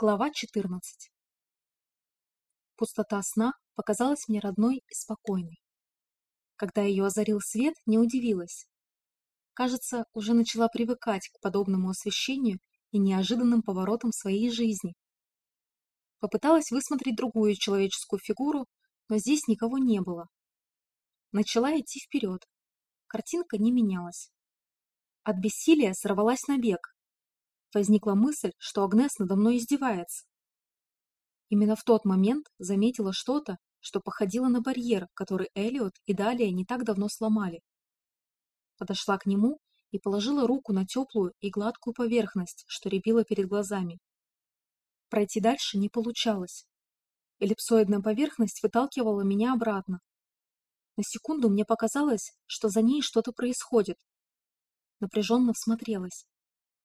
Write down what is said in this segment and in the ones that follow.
Глава 14 Пустота сна показалась мне родной и спокойной. Когда ее озарил свет, не удивилась. Кажется, уже начала привыкать к подобному освещению и неожиданным поворотам своей жизни. Попыталась высмотреть другую человеческую фигуру, но здесь никого не было. Начала идти вперед. Картинка не менялась. От бессилия сорвалась на бег, возникла мысль, что Агнес надо мной издевается. Именно в тот момент заметила что-то, что походило на барьер, который Элиот и Далия не так давно сломали. Подошла к нему и положила руку на теплую и гладкую поверхность, что рябила перед глазами. Пройти дальше не получалось. Эллипсоидная поверхность выталкивала меня обратно. На секунду мне показалось, что за ней что-то происходит. Напряженно всмотрелась.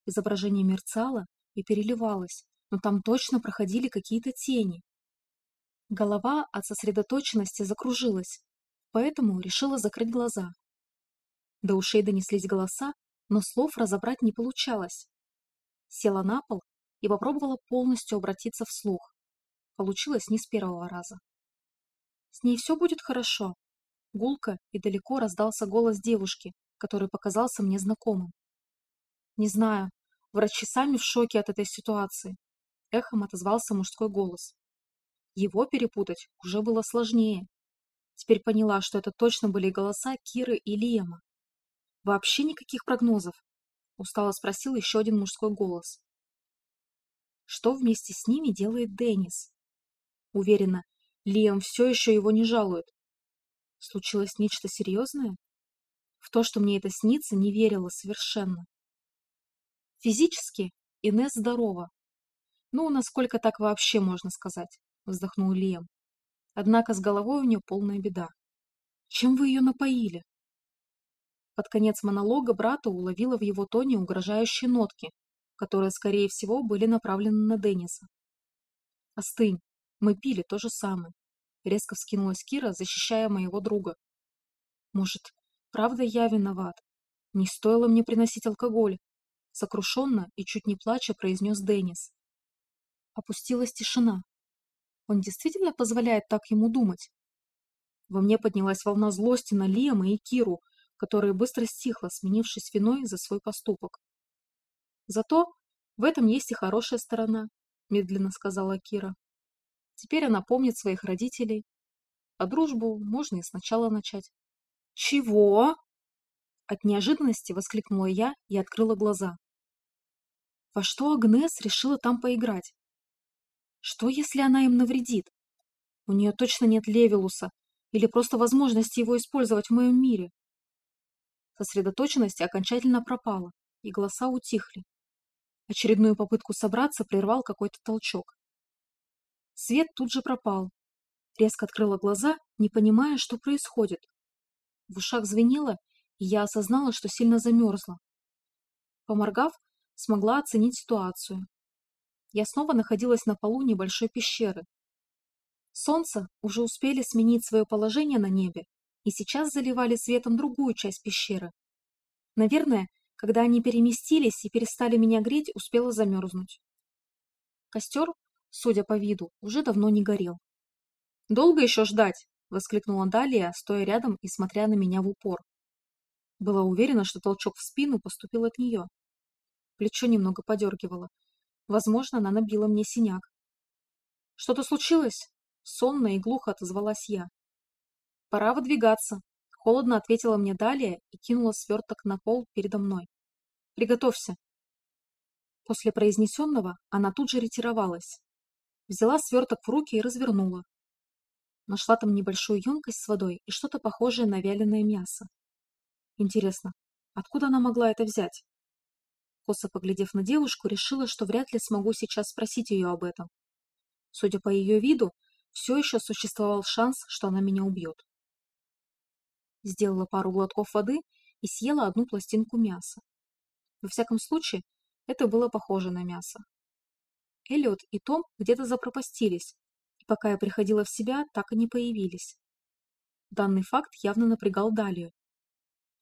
Изображение мерцало и переливалось, но там точно проходили какие-то тени. Голова от сосредоточенности закружилась, поэтому решила закрыть глаза. До ушей донеслись голоса, но слов разобрать не получалось. Села на пол и попробовала полностью обратиться вслух. Получилось не с первого раза. «С ней все будет хорошо?» Гулко и далеко раздался голос девушки, который показался мне знакомым. Не знаю, врачи сами в шоке от этой ситуации. Эхом отозвался мужской голос. Его перепутать уже было сложнее. Теперь поняла, что это точно были голоса Киры и Лиема. Вообще никаких прогнозов. Устало спросил еще один мужской голос. Что вместе с ними делает Деннис? Уверена, Лиам все еще его не жалует. Случилось нечто серьезное? В то, что мне это снится, не верила совершенно. Физически Инесс здорова. Ну, насколько так вообще можно сказать, вздохнул Лиам. Однако с головой у нее полная беда. Чем вы ее напоили? Под конец монолога брата уловила в его тоне угрожающие нотки, которые, скорее всего, были направлены на Денниса. «Остынь, мы пили то же самое», — резко вскинулась Кира, защищая моего друга. «Может, правда я виноват? Не стоило мне приносить алкоголь, сокрушенно и чуть не плача произнес Деннис. Опустилась тишина. Он действительно позволяет так ему думать? Во мне поднялась волна злости на Лиама и Киру, которая быстро стихла, сменившись виной за свой поступок. Зато в этом есть и хорошая сторона, медленно сказала Кира. Теперь она помнит своих родителей, а дружбу можно и сначала начать. Чего? От неожиданности воскликнула я и открыла глаза. Во что Агнес решила там поиграть? Что, если она им навредит? У нее точно нет Левелуса или просто возможности его использовать в моем мире. Сосредоточенность окончательно пропала, и голоса утихли. Очередную попытку собраться прервал какой-то толчок. Свет тут же пропал. Резко открыла глаза, не понимая, что происходит. В ушах звенело, я осознала, что сильно замерзла. Поморгав, смогла оценить ситуацию. Я снова находилась на полу небольшой пещеры. Солнце уже успели сменить свое положение на небе и сейчас заливали светом другую часть пещеры. Наверное, когда они переместились и перестали меня греть, успела замерзнуть. Костер, судя по виду, уже давно не горел. «Долго еще ждать?» — воскликнула Далия, стоя рядом и смотря на меня в упор. Была уверена, что толчок в спину поступил от нее. Плечо немного подергивало. Возможно, она набила мне синяк. «Что-то случилось?» Сонно и глухо отозвалась я. «Пора выдвигаться», — холодно ответила мне Далия и кинула сверток на пол передо мной. «Приготовься». После произнесенного она тут же ретировалась. Взяла сверток в руки и развернула. Нашла там небольшую емкость с водой и что-то похожее на вяленое мясо. Интересно, откуда она могла это взять? Косо поглядев на девушку, решила, что вряд ли смогу сейчас спросить ее об этом. Судя по ее виду, все еще существовал шанс, что она меня убьет. Сделала пару глотков воды и съела одну пластинку мяса. Во всяком случае, это было похоже на мясо. Эллиот и Том где-то запропастились, и пока я приходила в себя, так и не появились. Данный факт явно напрягал Далию.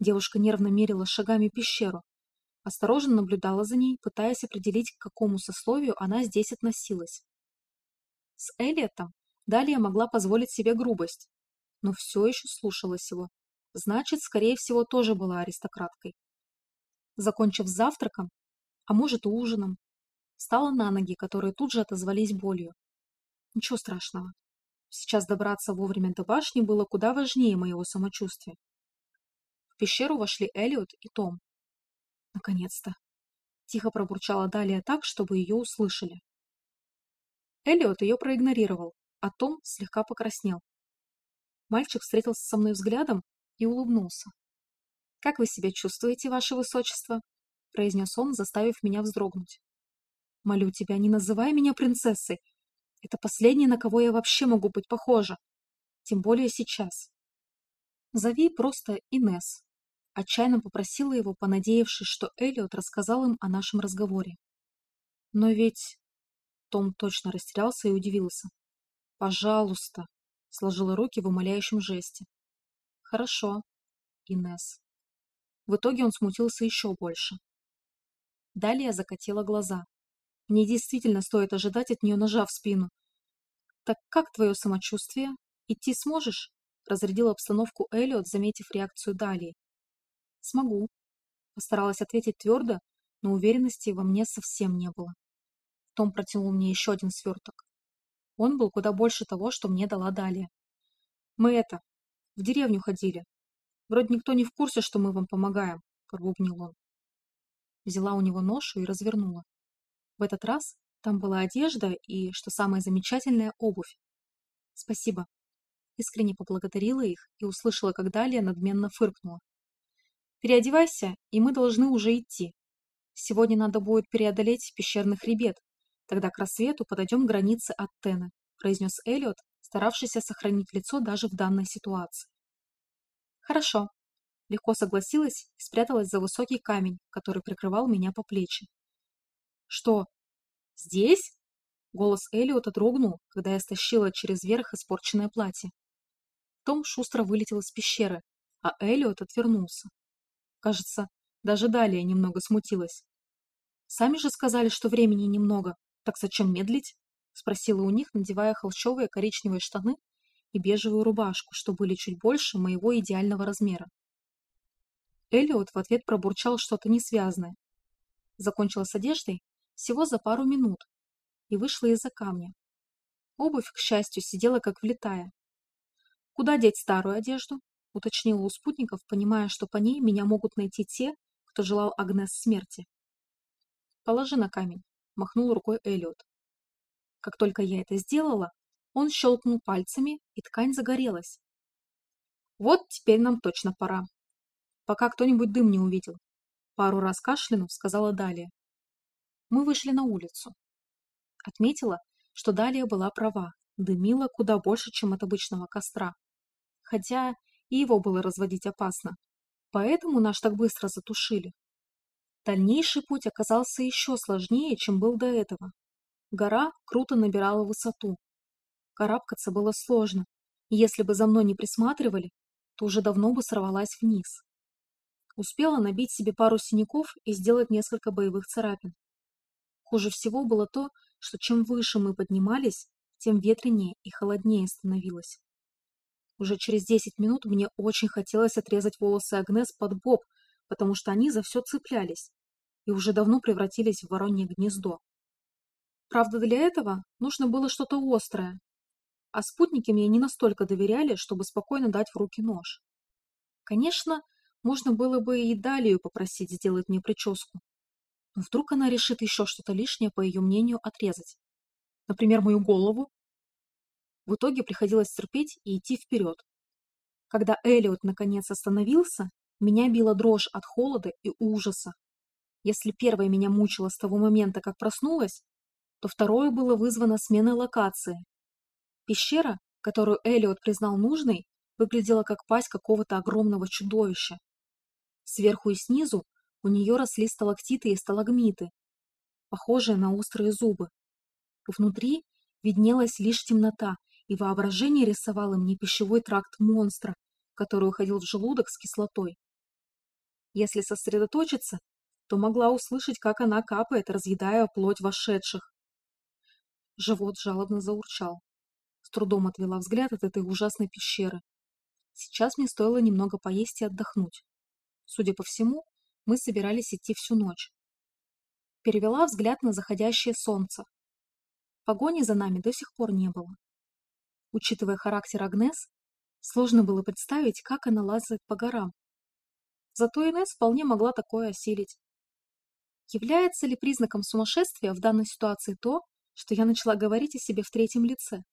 Девушка нервно мерила шагами пещеру, Осторожно наблюдала за ней, пытаясь определить, к какому сословию она здесь относилась. С Элиотом Далее могла позволить себе грубость, но все еще слушалась его. Значит, скорее всего, тоже была аристократкой. Закончив завтраком, а может ужином, встала на ноги, которые тут же отозвались болью. Ничего страшного. Сейчас добраться вовремя до башни было куда важнее моего самочувствия. Пещеру вошли Элиот и Том. Наконец-то. Тихо пробурчала Далия так, чтобы ее услышали. Элиот ее проигнорировал, а Том слегка покраснел. Мальчик встретился со мной взглядом и улыбнулся. «Как вы себя чувствуете, ваше высочество?» — произнес он, заставив меня вздрогнуть. «Молю тебя, не называй меня принцессой. Это последнее, на кого я вообще могу быть похожа. Тем более сейчас. Зови просто Инес. Отчаянно попросила его, понадеявшись, что Элиот рассказал им о нашем разговоре. Но ведь... Том точно растерялся и удивился. «Пожалуйста», — сложила руки в умоляющем жесте. «Хорошо, Инес». В итоге он смутился еще больше. Далее закатила глаза. Мне действительно стоит ожидать от нее ножа в спину. «Так как твое самочувствие? Идти сможешь?» Разрядила обстановку Эллиот, заметив реакцию Далии. «Смогу», — постаралась ответить твердо, но уверенности во мне совсем не было. Том протянул мне еще один сверток. Он был куда больше того, что мне дала Далия. «Мы это, в деревню ходили. Вроде никто не в курсе, что мы вам помогаем», — пробубнил он. Взяла у него ношу и развернула. В этот раз там была одежда и, что самое замечательное, обувь. «Спасибо». Искренне поблагодарила их и услышала, как Далия надменно фыркнула. «Переодевайся, и мы должны уже идти. Сегодня надо будет преодолеть пещерный хребет, Тогда к рассвету подойдем к границе Аттены, произнес Эллиот, старавшийся сохранить лицо даже в данной ситуации. Хорошо. Легко согласилась и спряталась за высокий камень, который прикрывал меня по плечи. Что? Здесь? Голос Эллиота дрогнул, когда я стащила через верх испорченное платье. Том шустро вылетел из пещеры, а Эллиот отвернулся. Кажется, даже далее немного смутилась. Сами же сказали, что времени немного, «Так зачем медлить?» — спросила у них, надевая холщовые коричневые штаны и бежевую рубашку, что были чуть больше моего идеального размера. Элиот в ответ пробурчал что-то несвязное. Закончила с одеждой всего за пару минут и вышла из-за камня. Обувь, к счастью, сидела как влетая. «Куда деть старую одежду?» — уточнила у спутников, понимая, что по ней меня могут найти те, кто желал Агнес смерти. «Положи на камень», махнул рукой Эллиот. Как только я это сделала, он щелкнул пальцами, и ткань загорелась. Вот теперь нам точно пора. Пока кто-нибудь дым не увидел. Пару раз кашлянув, сказала Далия. Мы вышли на улицу. Отметила, что Далия была права, дымила куда больше, чем от обычного костра. Хотя и его было разводить опасно. Поэтому наш так быстро затушили. Дальнейший путь оказался еще сложнее, чем был до этого. Гора круто набирала высоту. Карабкаться было сложно, и если бы за мной не присматривали, то уже давно бы сорвалась вниз. Успела набить себе пару синяков и сделать несколько боевых царапин. Хуже всего было то, что чем выше мы поднимались, тем ветренее и холоднее становилось. Уже через 10 минут мне очень хотелось отрезать волосы Агнес под бок, потому что они за все цеплялись и уже давно превратились в воронье гнездо. Правда, для этого нужно было что-то острое, а спутники мне не настолько доверяли, чтобы спокойно дать в руки нож. Конечно, можно было бы и Далию попросить сделать мне прическу, но вдруг она решит еще что-то лишнее, по ее мнению, отрезать. Например, мою голову. В итоге приходилось терпеть и идти вперед. Когда Элиот наконец остановился, меня била дрожь от холода и ужаса. Если первое меня мучило с того момента, как проснулась, то второе было вызвано сменой локации. Пещера, которую Элиот признал нужной, выглядела как пасть какого-то огромного чудовища. Сверху и снизу у нее росли сталактиты и сталагмиты, похожие на острые зубы. Внутри виднелась лишь темнота, и воображение рисовало мне пищевой тракт монстра, который уходил в желудок с кислотой. Если сосредоточиться, то могла услышать, как она капает, разъедая плоть вошедших. Живот жалобно заурчал. С трудом отвела взгляд от этой ужасной пещеры. Сейчас мне стоило немного поесть и отдохнуть. Судя по всему, мы собирались идти всю ночь. Перевела взгляд на заходящее солнце. Погони за нами до сих пор не было. Учитывая характер Агнес, сложно было представить, как она лазает по горам. Зато Инесс вполне могла такое осилить. Является ли признаком сумасшествия в данной ситуации то, что я начала говорить о себе в третьем лице?